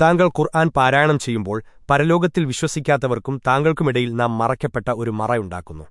താങ്കൾ ഖുർആൻ പാരായണം ചെയ്യുമ്പോൾ പരലോകത്തിൽ വിശ്വസിക്കാത്തവർക്കും താങ്കൾക്കുമിടയിൽ നാം മറയ്ക്കപ്പെട്ട ഒരു മറയുണ്ടാക്കുന്നു